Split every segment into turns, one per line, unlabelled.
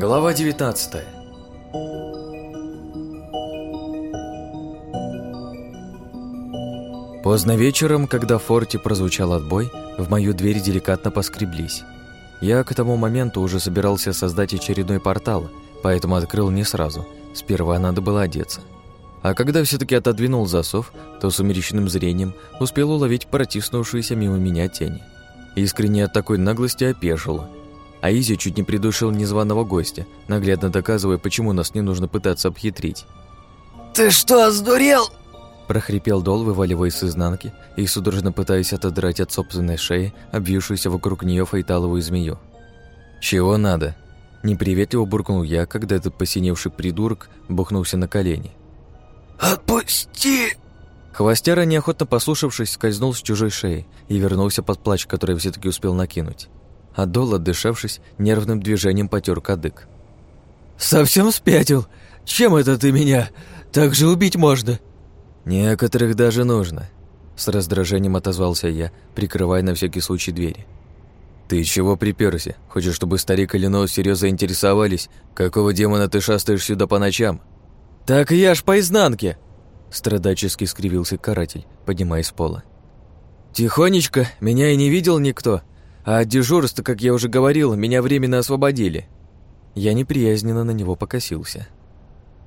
Глава 19 Поздно вечером, когда в форте прозвучал отбой, в мою дверь деликатно поскреблись. Я к тому моменту уже собирался создать очередной портал, поэтому открыл не сразу. Сперва надо было одеться. А когда все таки отодвинул засов, то сумеречным зрением успел уловить протиснувшуюся мимо меня тень. Искренне от такой наглости опешил. А Изи чуть не придушил незваного гостя, наглядно доказывая, почему нас не нужно пытаться обхитрить.
«Ты что, сдурел?»
прохрипел Дол, вываливаясь с изнанки и судорожно пытаясь отодрать от собственной шеи обвившуюся вокруг нее фейталовую змею. «Чего надо?» Неприветливо буркнул я, когда этот посиневший придурок бухнулся на колени.
«Отпусти!»
Хвостяра, неохотно послушавшись, скользнул с чужой шеи и вернулся под плач, который все таки успел накинуть. А Дол, отдышавшись, нервным движением потер кадык.
«Совсем спятил? Чем это ты меня? Так же убить можно?»
«Некоторых даже нужно», — с раздражением отозвался я, прикрывая на всякий случай двери. «Ты чего приперся? Хочешь, чтобы старик или Ноус серьезно заинтересовались? Какого демона ты шастаешь сюда по ночам?»
«Так я ж по изнанке!»
Страдачески скривился каратель, поднимаясь с пола.
«Тихонечко, меня и не видел никто. А от дежурства, как я уже говорил, меня временно освободили».
Я неприязненно на него покосился.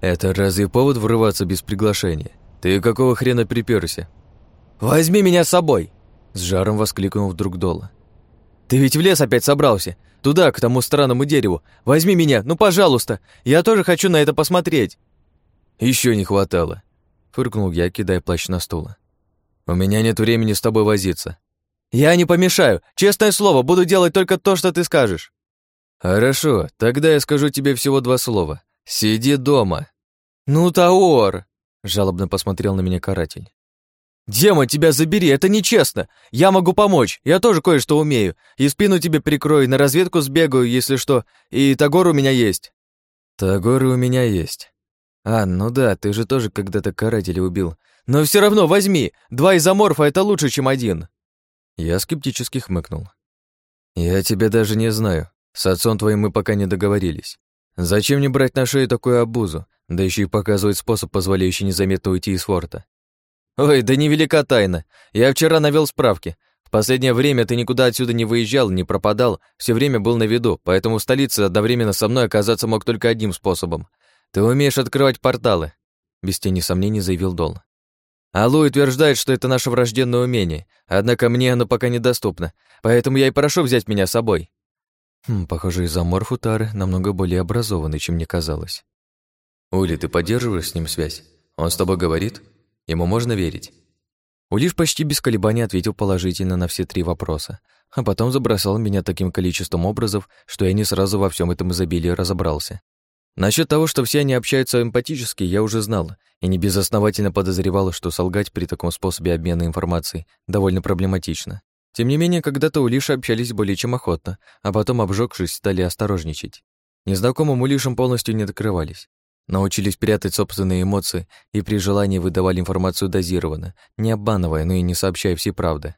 «Это разве повод врываться без приглашения? Ты какого хрена приперся?»
«Возьми меня с собой!»
С жаром воскликнул вдруг Дола.
«Ты ведь в лес опять собрался? Туда, к тому странному дереву. Возьми меня, ну, пожалуйста. Я тоже хочу на это посмотреть».
Еще не хватало. Фыркнул я, кидая плащ на стул. «У меня нет времени с тобой возиться».
«Я не помешаю. Честное слово, буду делать только то, что ты скажешь».
«Хорошо, тогда я скажу тебе всего два слова. Сиди дома».
«Ну, Таор!» — жалобно посмотрел на меня каратель. «Демон, тебя забери, это нечестно. Я могу помочь, я тоже кое-что умею. И спину тебе прикрою, на разведку сбегаю, если что. И Тагор у меня есть».
«Тагор у меня есть». «А, ну да, ты же тоже когда-то карателя убил.
Но все равно возьми, два изоморфа — это лучше, чем один».
Я скептически хмыкнул. «Я тебя даже не знаю. С отцом твоим мы пока не договорились. Зачем мне брать на шею такую обузу, да еще и показывать способ, позволяющий незаметно уйти из форта?»
«Ой, да невелика тайна. Я вчера навел справки. В последнее время ты никуда отсюда не выезжал, не пропадал, все время был на виду, поэтому в столице одновременно со мной оказаться мог только одним способом. Ты умеешь открывать порталы», — без тени сомнений заявил Дол. Алу утверждает, что это наше врожденное умение, однако мне оно пока недоступно, поэтому я и прошу взять меня с собой».
Хм, похоже, изоморф Утары намного более образованный, чем мне казалось. «Ули, ты поддерживаешь с ним связь? Он с тобой говорит? Ему можно верить?» Улиш почти без колебаний ответил положительно на все три вопроса, а потом забросал меня таким количеством образов, что я не сразу во всем этом изобилии разобрался. Насчет того, что все они общаются эмпатически, я уже знал, и не безосновательно подозревал, что солгать при таком способе обмена информацией довольно проблематично. Тем не менее, когда-то Улиши общались более чем охотно, а потом, обжегшись, стали осторожничать. Незнакомым Улишам полностью не открывались. Научились прятать собственные эмоции и при желании выдавали информацию дозированно, не обманывая, но и не сообщая всей правды.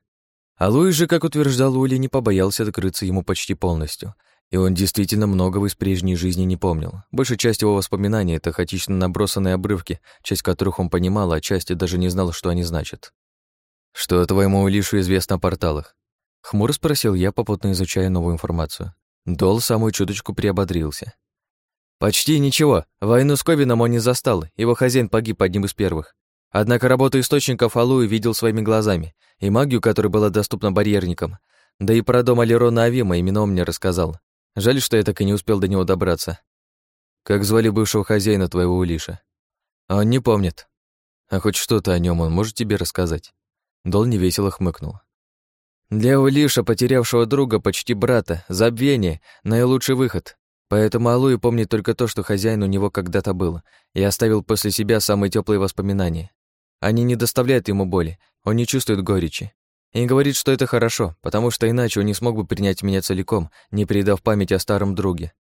А Луи же, как утверждал Ули, не побоялся открыться ему почти полностью — и он действительно многого из прежней жизни не помнил. Большая часть его воспоминаний — это хаотично набросанные обрывки, часть которых он понимал, а часть даже не знал, что они значат. «Что твоему Улишу известно о порталах?» Хмуро спросил я, попутно изучая новую информацию. Дол самую чуточку приободрился.
«Почти ничего. Войну с Ковином он не застал, его хозяин погиб одним из первых. Однако работу источников Алуи видел своими глазами, и магию, которая была доступна барьерникам. Да и про дом Алерона Авима именно он мне рассказал. Жаль, что я так и не успел до него добраться. Как звали бывшего хозяина твоего Улиша? Он не помнит. А хоть что-то о нем он может тебе рассказать? Дол невесело хмыкнул. Для Улиша, потерявшего друга, почти брата, забвение — наилучший выход. Поэтому Алуи помнит только то, что хозяин у него когда-то был, и оставил после себя самые теплые воспоминания. Они не доставляют ему боли, он не чувствует горечи. И говорит, что это хорошо, потому что иначе он не смог бы принять меня целиком, не передав память о старом друге.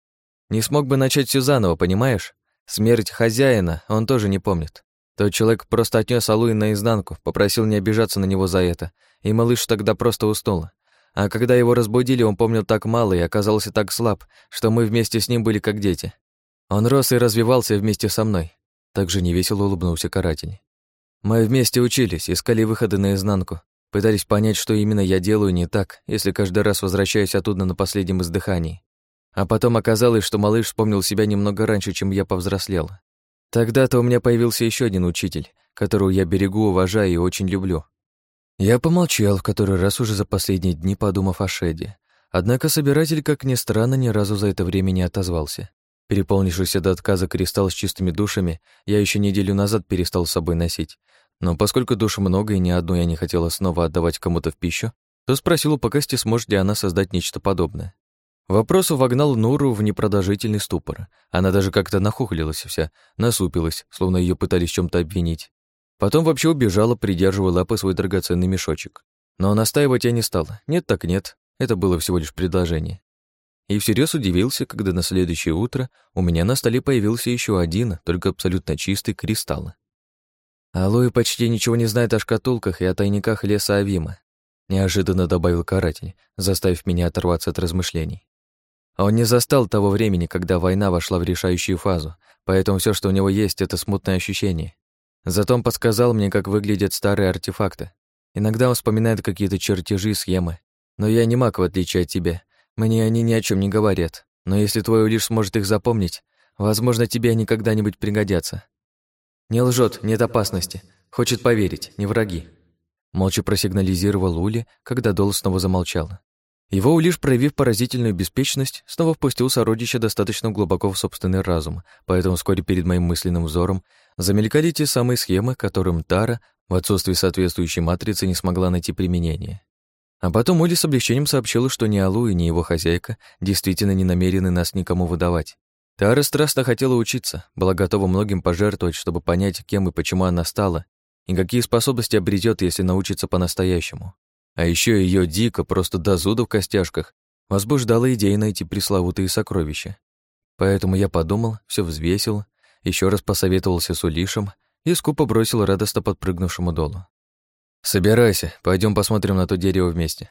Не смог бы начать все заново, понимаешь? Смерть хозяина он тоже не помнит. Тот человек просто отнес Алуи наизнанку, попросил не обижаться на него за это, и малыш тогда просто уснул. А когда его разбудили, он помнил так мало и оказался так слаб, что мы вместе с ним были как дети. Он рос и развивался вместе со мной. Также невесело улыбнулся каратель. Мы вместе учились, искали выходы наизнанку, пытались понять, что именно я делаю не так, если каждый раз возвращаюсь оттуда на последнем издыхании. А потом оказалось, что малыш вспомнил себя немного раньше, чем я повзрослел. Тогда-то у меня появился еще один учитель, которого я берегу, уважаю и очень люблю. Я помолчал в который раз уже за последние дни, подумав о Шеде. Однако собиратель, как ни странно, ни разу за это время не отозвался. Переполнившийся до отказа кристалл с чистыми душами я еще неделю назад перестал с собой носить. Но поскольку душ много и ни одну я не хотела снова отдавать кому-то в пищу, то спросил у Покасти, сможет ли она создать нечто подобное. Вопрос вогнал Нуру в непродолжительный ступор. Она даже как-то нахухлилась вся, насупилась, словно ее пытались чем то обвинить. Потом вообще убежала, придерживая лапы свой драгоценный мешочек. Но настаивать я не стала. Нет так нет. Это было всего лишь предложение и всерьез удивился, когда на следующее утро у меня на столе появился еще один, только абсолютно чистый кристалл. Алоэ почти ничего не знает о шкатулках и о тайниках леса Авима, неожиданно добавил каратель, заставив меня оторваться от размышлений. Он не застал того времени, когда война вошла в решающую фазу, поэтому все, что у него есть, это смутное ощущение. Зато он подсказал мне, как выглядят старые артефакты. Иногда он вспоминает какие-то чертежи, схемы. Но я не маг, в отличие от тебя, мне они ни о чем не говорят, но если твой лишь сможет их запомнить, возможно, тебе они когда-нибудь пригодятся. Не лжет, нет опасности. Хочет поверить, не враги. Молча просигнализировал Ули, когда Дол снова замолчал. Его Улиш, проявив поразительную беспечность, снова впустил сородича достаточно глубоко в собственный разум, поэтому вскоре перед моим мысленным взором замелькали те самые схемы, которым Тара в отсутствии соответствующей матрицы не смогла найти применение. А потом Оли с облегчением сообщила, что ни Алу и ни его хозяйка действительно не намерены нас никому выдавать. Тара страстно хотела учиться, была готова многим пожертвовать, чтобы понять, кем и почему она стала, и какие способности обретет, если научится по-настоящему. А еще ее дико, просто до зуда в костяшках, возбуждала идея найти пресловутые сокровища. Поэтому я подумал, все взвесил, еще раз посоветовался с Улишем и скупо бросил радостно подпрыгнувшему долу. «Собирайся, пойдем посмотрим на то дерево вместе».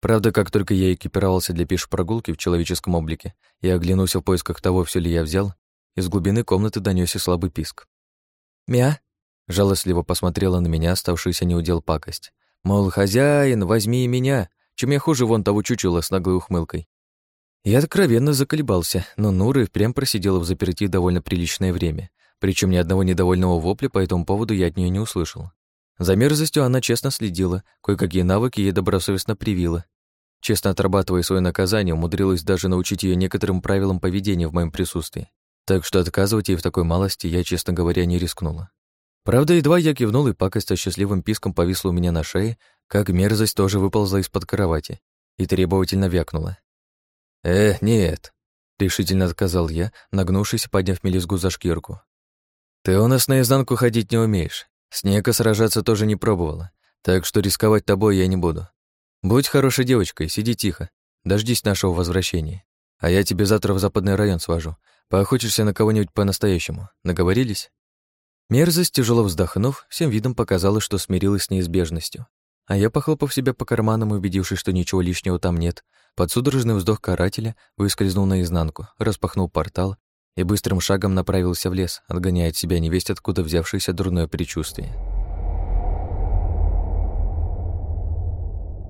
Правда, как только я экипировался для пеш-прогулки в человеческом облике и оглянулся в поисках того, все ли я взял, из глубины комнаты донесся слабый писк. «Мя?» — жалостливо посмотрела на меня оставшаяся неудел пакость. Мол, хозяин, возьми и меня, чем я хуже вон того чучела с наглой ухмылкой. Я откровенно заколебался, но Нура прям просидела в заперти довольно приличное время, причем ни одного недовольного вопля по этому поводу я от нее не услышал. За мерзостью она честно следила, кое-какие навыки ей добросовестно привила. Честно отрабатывая свое наказание, умудрилась даже научить ее некоторым правилам поведения в моем присутствии. Так что отказывать ей в такой малости я, честно говоря, не рискнула. Правда, едва я кивнул, и пакость со счастливым писком повисла у меня на шее, как мерзость тоже выползла из-под кровати и требовательно вякнула. «Э, нет», — решительно отказал я, нагнувшись подняв мелизгу за шкирку. «Ты у нас наизнанку ходить не умеешь, Снега сражаться тоже не пробовала, так что рисковать тобой я не буду. Будь хорошей девочкой, сиди тихо, дождись нашего возвращения. А я тебе завтра в западный район свожу. Поохотишься на кого-нибудь по-настоящему. Наговорились?» Мерзость, тяжело вздохнув, всем видом показала, что смирилась с неизбежностью. А я, похлопав себя по карманам, убедившись, что ничего лишнего там нет, под судорожный вздох карателя выскользнул наизнанку, распахнул портал и быстрым шагом направился в лес, отгоняя от себя невесть откуда взявшееся дурное предчувствие.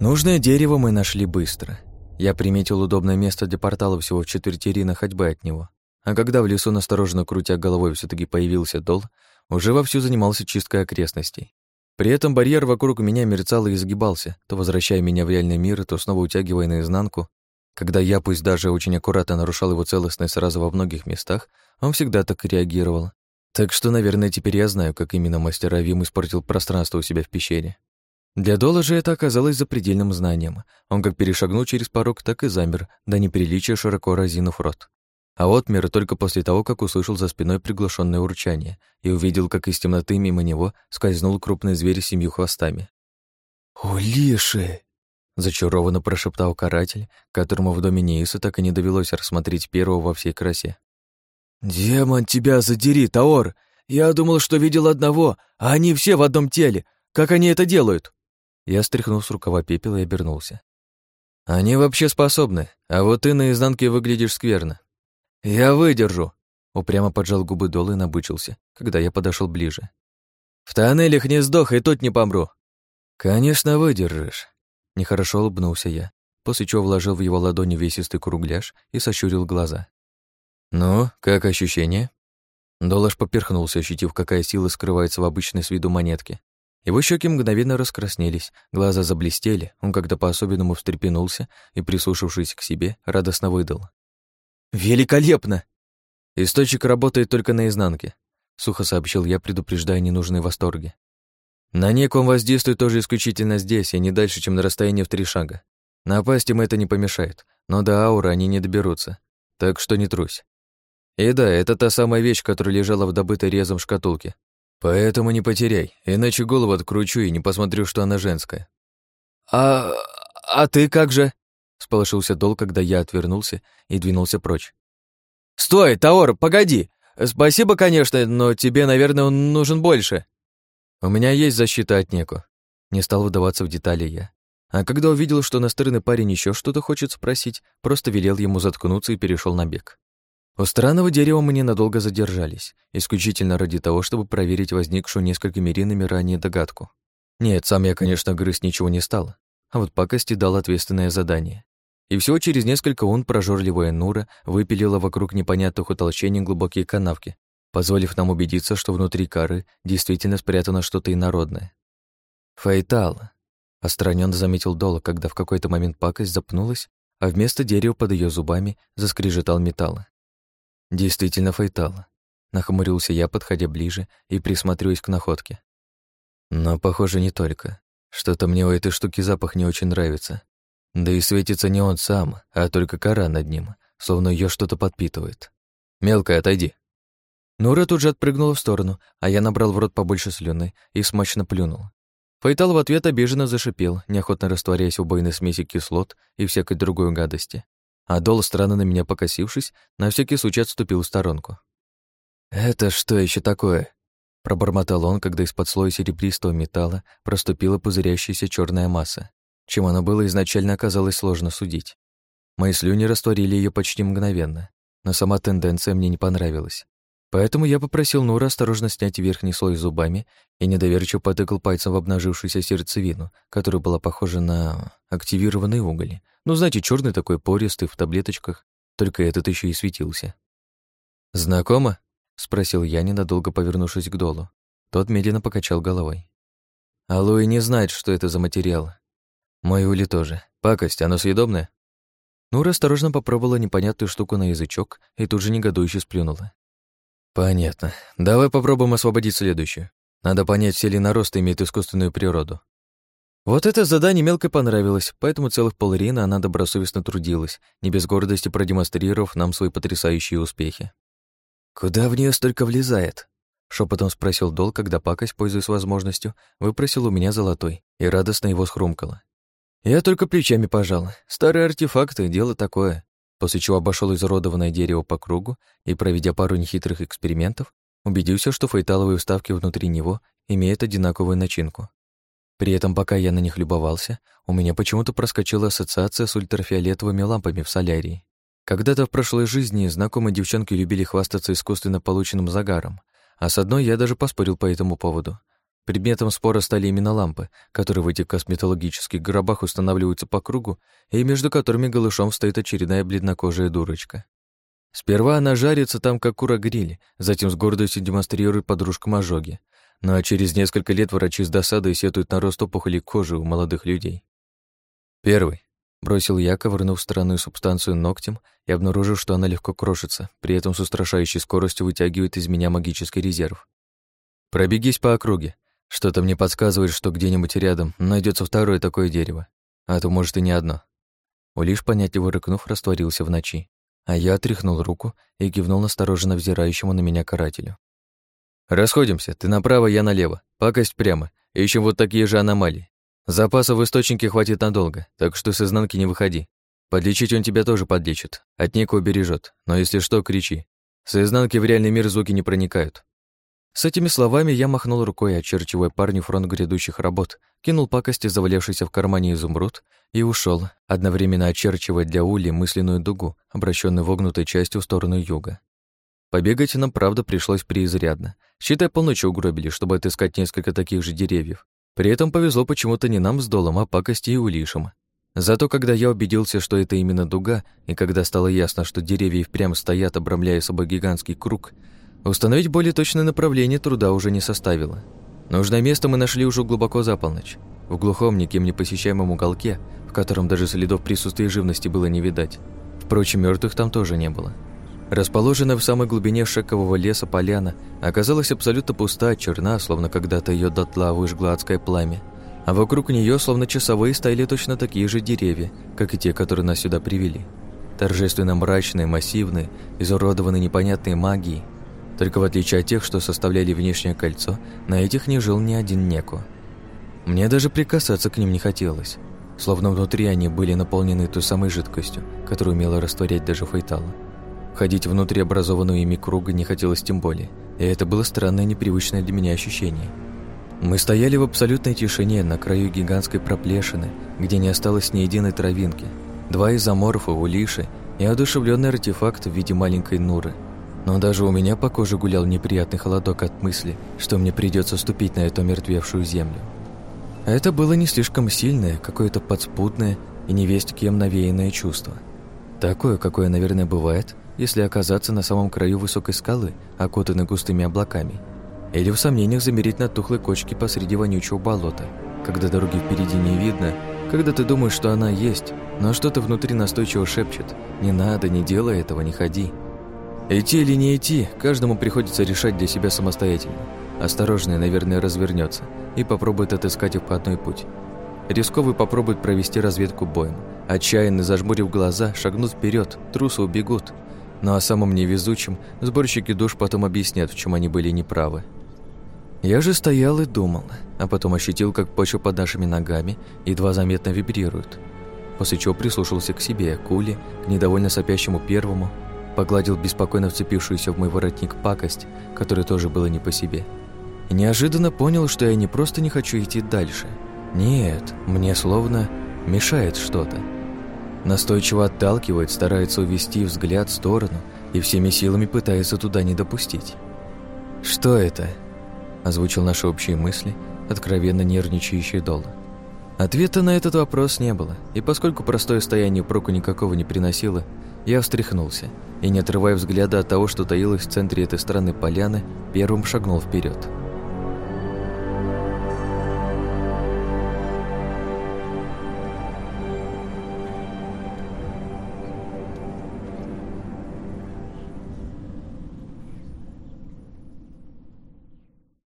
Нужное дерево мы нашли быстро. Я приметил удобное место для портала всего в четверти на ходьбы от него. А когда в лесу, настороженно крутя головой, все таки появился дол, уже вовсю занимался чисткой окрестностей. При этом барьер вокруг меня мерцал и изгибался, то возвращая меня в реальный мир, то снова утягивая наизнанку, когда я, пусть даже очень аккуратно нарушал его целостность сразу во многих местах, он всегда так реагировал. Так что, наверное, теперь я знаю, как именно мастер Авим испортил пространство у себя в пещере. Для Дола же это оказалось запредельным знанием. Он как перешагнул через порог, так и замер, до неприличия широко разинув рот. А вот мир только после того, как услышал за спиной приглушенное урчание и увидел, как из темноты мимо него скользнул крупный зверь с семью хвостами. «Улиши!» Зачарованно прошептал каратель, которому в доме Неиса так и не довелось рассмотреть первого во всей красе. «Демон тебя задери, Таор! Я думал, что видел одного, а они все в одном теле. Как они это делают?» Я стряхнул с рукава пепел и обернулся. Они вообще способны, а вот ты на изнанке выглядишь скверно. Я выдержу, упрямо поджал губы Дол и набычился, когда я подошел ближе. В тоннелях не сдох, и тут не помру. Конечно, выдержишь. Нехорошо улыбнулся я, после чего вложил в его ладони весистый кругляш и сощурил глаза. «Ну, как ощущение?» Долаш поперхнулся, ощутив, какая сила скрывается в обычной с виду монетке. Его щеки мгновенно раскраснелись, глаза заблестели, он как-то по-особенному встрепенулся и, прислушавшись к себе, радостно выдал. «Великолепно!» «Источник работает только на изнанке», — сухо сообщил я, предупреждая ненужные восторги. «На неком воздействует тоже исключительно здесь и не дальше, чем на расстоянии в три шага. Напасть им это не помешает, но до ауры они не доберутся, так что не трусь. И да, это та самая вещь, которая лежала в добытой резом шкатулке. Поэтому не потеряй, иначе голову откручу и не посмотрю, что она женская. А... а ты как же? Сполошился Дол, когда я отвернулся и двинулся прочь. «Стой, Таор, погоди! Спасибо, конечно, но тебе, наверное, он нужен больше». «У меня есть защита от Неку». Не стал выдаваться в детали я. А когда увидел, что настырный парень еще что-то хочет спросить, просто велел ему заткнуться и перешел на бег. У странного дерева мы ненадолго задержались, исключительно ради того, чтобы проверить возникшую несколькими ринами ранее догадку. Нет, сам я, конечно, грыз ничего не стал, а вот пакости дал ответственное задание. И всего через несколько он прожорливая Нура выпилила вокруг непонятных утолщений глубокие канавки, позволив нам убедиться, что внутри кары действительно спрятано что-то инородное. «Фейтал», — остранённо заметил Дола, когда в какой-то момент пакость запнулась, а вместо дерева под ее зубами заскрежетал металл. Действительно фейтал. Нахмурился я, подходя ближе и присматриваясь к находке. Но, похоже, не только. Что-то мне у этой штуки запах не очень нравится. Да и светится не он сам, а только кора над ним, словно ее что-то подпитывает. «Мелкая, отойди». Нура тут же отпрыгнула в сторону, а я набрал в рот побольше слюны и смачно плюнул. Фейтал в ответ обиженно зашипел, неохотно растворяясь в убойной смеси кислот и всякой другой гадости а странно на меня покосившись, на всякий случай отступил в сторонку. «Это что еще такое?» Пробормотал он, когда из-под слоя серебристого металла проступила пузырящаяся черная масса. Чем она была изначально оказалось сложно судить. Мои слюни растворили ее почти мгновенно, но сама тенденция мне не понравилась. Поэтому я попросил Нура осторожно снять верхний слой зубами и недоверчиво потыкал пальцем в обнажившуюся сердцевину, которая была похожа на активированный уголь. Ну, знаете, черный такой пористый в таблеточках, только этот еще и светился. «Знакомо?» — спросил я, ненадолго повернувшись к долу. Тот медленно покачал головой. «Алоэ не знает, что это за материал. Мой ули тоже. Пакость, оно съедобное?» Нура осторожно попробовала непонятную штуку на язычок и тут же негодующе сплюнула. Понятно. Давай попробуем освободить следующую. Надо понять, все ли наросты имеют искусственную природу. Вот это задание мелко понравилось, поэтому целых полрина она добросовестно трудилась, не без гордости продемонстрировав нам свои потрясающие успехи. «Куда в нее столько влезает?» — шепотом спросил Дол, когда пакость, пользуясь возможностью, выпросил у меня золотой и радостно его схрумкала. Я только плечами пожал. Старые артефакты — дело такое после чего обошел изуродованное дерево по кругу и, проведя пару нехитрых экспериментов, убедился, что фейталовые вставки внутри него имеют одинаковую начинку. При этом, пока я на них любовался, у меня почему-то проскочила ассоциация с ультрафиолетовыми лампами в солярии. Когда-то в прошлой жизни знакомые девчонки любили хвастаться искусственно полученным загаром, а с одной я даже поспорил по этому поводу. Предметом спора стали именно лампы, которые в этих косметологических гробах устанавливаются по кругу и между которыми голышом стоит очередная бледнокожая дурочка. Сперва она жарится там, как кура-гриль, затем с гордостью демонстрирует подружкам ожоги. Ну а через несколько лет врачи с досадой сетуют на рост опухолей кожи у молодых людей. Первый. Бросил я, ковырнув странную субстанцию ногтем и обнаружив, что она легко крошится, при этом с устрашающей скоростью вытягивает из меня магический резерв. Пробегись по округе, что-то мне подсказывает, что где-нибудь рядом найдется второе такое дерево, а то, может, и не одно. Улиш, понятливо рыкнув, растворился в ночи, а я отряхнул руку и кивнул настороженно взирающему на меня карателю. «Расходимся, ты направо, я налево, пакость прямо, ищем вот такие же аномалии. Запасов в источнике хватит надолго, так что с изнанки не выходи. Подлечить он тебя тоже подлечит, от Ника убережет, но если что, кричи. С изнанки в реальный мир звуки не проникают. С этими словами я махнул рукой, очерчивая парню фронт грядущих работ, кинул пакости, завалявшийся в кармане изумруд, и ушел, одновременно очерчивая для Ули мысленную дугу, обращенную вогнутой частью в сторону юга. Побегать нам, правда, пришлось преизрядно. Считай, полночи угробили, чтобы отыскать несколько таких же деревьев. При этом повезло почему-то не нам с Долом, а пакости и Улишем. Зато когда я убедился, что это именно дуга, и когда стало ясно, что деревья впрямь стоят, обрамляя собой гигантский круг, Установить более точное направление труда уже не составило. Нужное место мы нашли уже глубоко за полночь, в глухом, никем не посещаемом уголке, в котором даже следов присутствия живности было не видать. Впрочем, мертвых там тоже не было. Расположенная в самой глубине шекового леса поляна оказалась абсолютно пуста, черна, словно когда-то ее дотла выжгло адское пламя, а вокруг нее, словно часовые, стояли точно такие же деревья, как и те, которые нас сюда привели. Торжественно мрачные, массивные, изуродованные непонятной магией, только в отличие от тех, что составляли внешнее кольцо, на этих не жил ни один неку. Мне даже прикасаться к ним не хотелось, словно внутри они были наполнены той самой жидкостью, которую умела растворять даже фейтала. Ходить внутри образованного ими круга не хотелось тем более, и это было странное непривычное для меня ощущение. Мы стояли в абсолютной тишине на краю гигантской проплешины, где не осталось ни единой травинки, два изоморфа, улиши и одушевленный артефакт в виде маленькой нуры – но даже у меня по коже гулял неприятный холодок от мысли, что мне придется ступить на эту мертвевшую землю. Это было не слишком сильное, какое-то подспудное и невесть кем навеянное чувство. Такое, какое, наверное, бывает, если оказаться на самом краю высокой скалы, окутанной густыми облаками, или в сомнениях замереть на тухлой кочке посреди вонючего болота, когда дороги впереди не видно, когда ты думаешь, что она есть, но что-то внутри настойчиво шепчет «Не надо, не делай этого, не ходи». Идти или не идти, каждому приходится решать для себя самостоятельно. Осторожный, наверное, развернется и попробует отыскать обходной путь. Рисковый попробует провести разведку боем. Отчаянно зажмурив глаза, шагнут вперед, трусы убегут. Ну а самым невезучим сборщики душ потом объяснят, в чем они были неправы. Я же стоял и думал, а потом ощутил, как почва под нашими ногами едва заметно вибрирует. После чего прислушался к себе, к Уле, к недовольно сопящему первому, Погладил беспокойно вцепившуюся в мой воротник пакость, которая тоже была не по себе. И неожиданно понял, что я не просто не хочу идти дальше. Нет, мне словно мешает что-то. Настойчиво отталкивает, старается увести взгляд в сторону и всеми силами пытается туда не допустить. «Что это?» – озвучил наши общие мысли, откровенно нервничающий Дола. Ответа на этот вопрос не было, и поскольку простое стояние проку никакого не приносило, я встряхнулся и, не отрывая взгляда от того, что таилось в центре этой странной поляны, первым шагнул вперед.